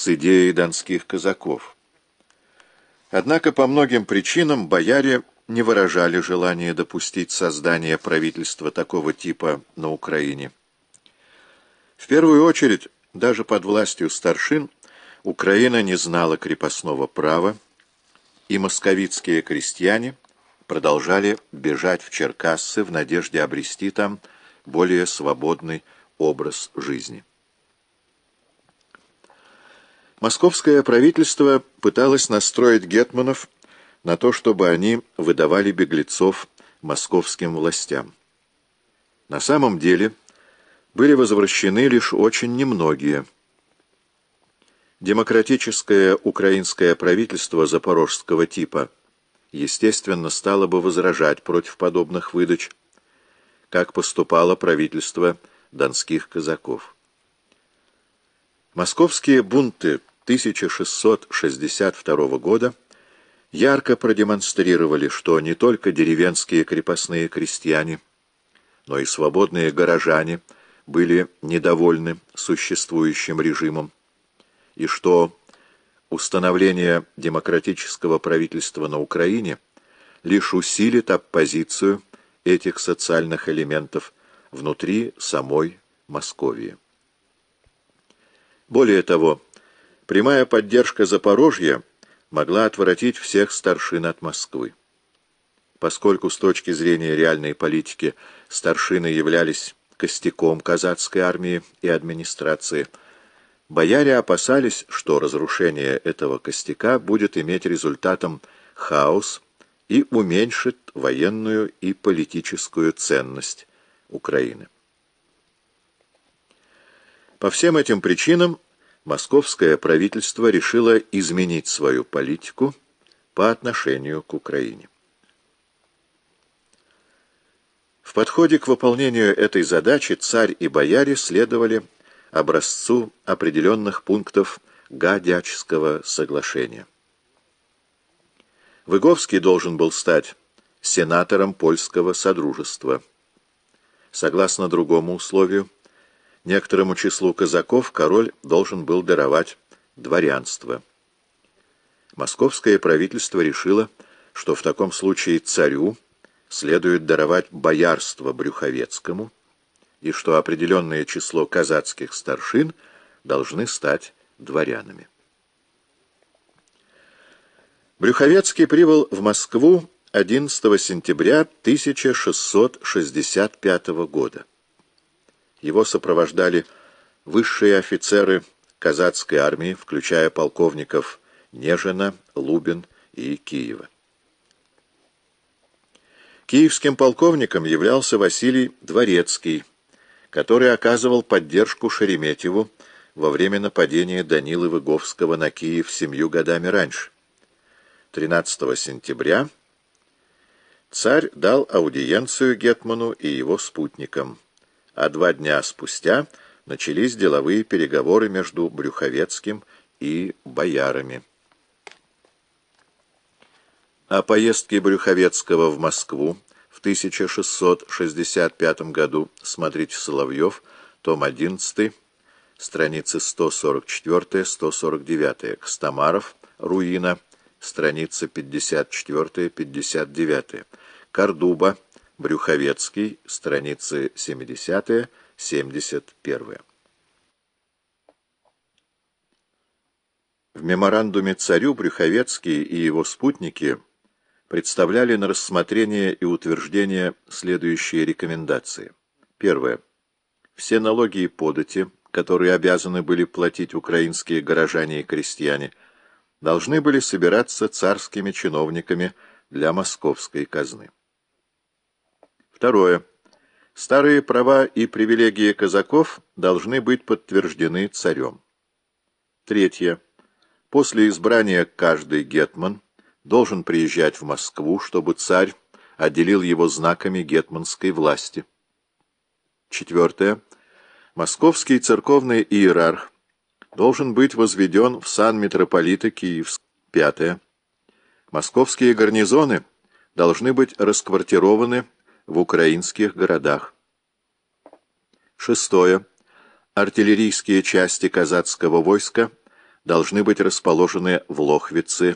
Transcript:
с идеей донских казаков. Однако по многим причинам бояре не выражали желания допустить создание правительства такого типа на Украине. В первую очередь, даже под властью старшин, Украина не знала крепостного права, и московицкие крестьяне продолжали бежать в Черкассы в надежде обрести там более свободный образ жизни. Московское правительство пыталось настроить гетманов на то, чтобы они выдавали беглецов московским властям. На самом деле были возвращены лишь очень немногие. Демократическое украинское правительство запорожского типа, естественно, стало бы возражать против подобных выдач, как поступало правительство донских казаков. Московские бунты 1662 года ярко продемонстрировали, что не только деревенские крепостные крестьяне, но и свободные горожане были недовольны существующим режимом, и что установление демократического правительства на Украине лишь усилит оппозицию этих социальных элементов внутри самой Московии. Более того, Прямая поддержка Запорожья могла отворотить всех старшин от Москвы. Поскольку с точки зрения реальной политики старшины являлись костяком казацкой армии и администрации, бояре опасались, что разрушение этого костяка будет иметь результатом хаос и уменьшит военную и политическую ценность Украины. По всем этим причинам московское правительство решило изменить свою политику по отношению к Украине. В подходе к выполнению этой задачи царь и бояре следовали образцу определенных пунктов Гадячского соглашения. Выговский должен был стать сенатором польского содружества. Согласно другому условию, Некоторому числу казаков король должен был даровать дворянство. Московское правительство решило, что в таком случае царю следует даровать боярство Брюховецкому, и что определенное число казацких старшин должны стать дворянами. Брюховецкий прибыл в Москву 11 сентября 1665 года. Его сопровождали высшие офицеры казацкой армии, включая полковников Нежина, Лубин и Киева. Киевским полковником являлся Василий Дворецкий, который оказывал поддержку Шереметьеву во время нападения Данилы Выговского на Киев семью годами раньше. 13 сентября царь дал аудиенцию Гетману и его спутникам а два дня спустя начались деловые переговоры между Брюховецким и боярами. О поездке Брюховецкого в Москву в 1665 году смотрите Соловьев, том 11, страницы 144-149, Костомаров, Руина, страница 54-59, Кордуба, Брюховецкий, страницы 70-71. В меморандуме царю Брюховецкий и его спутники представляли на рассмотрение и утверждение следующие рекомендации. Первое. Все налоги и подати, которые обязаны были платить украинские горожане и крестьяне, должны были собираться царскими чиновниками для московской казны. Второе. Старые права и привилегии казаков должны быть подтверждены царем. Третье. После избрания каждый гетман должен приезжать в Москву, чтобы царь отделил его знаками гетманской власти. Четвертое. Московский церковный иерарх должен быть возведен в сан митрополита Киевск. Пятое. Московские гарнизоны должны быть расквартированы в украинских городах. Шестое. Артиллерийские части казацкого войска должны быть расположены в Лохвице,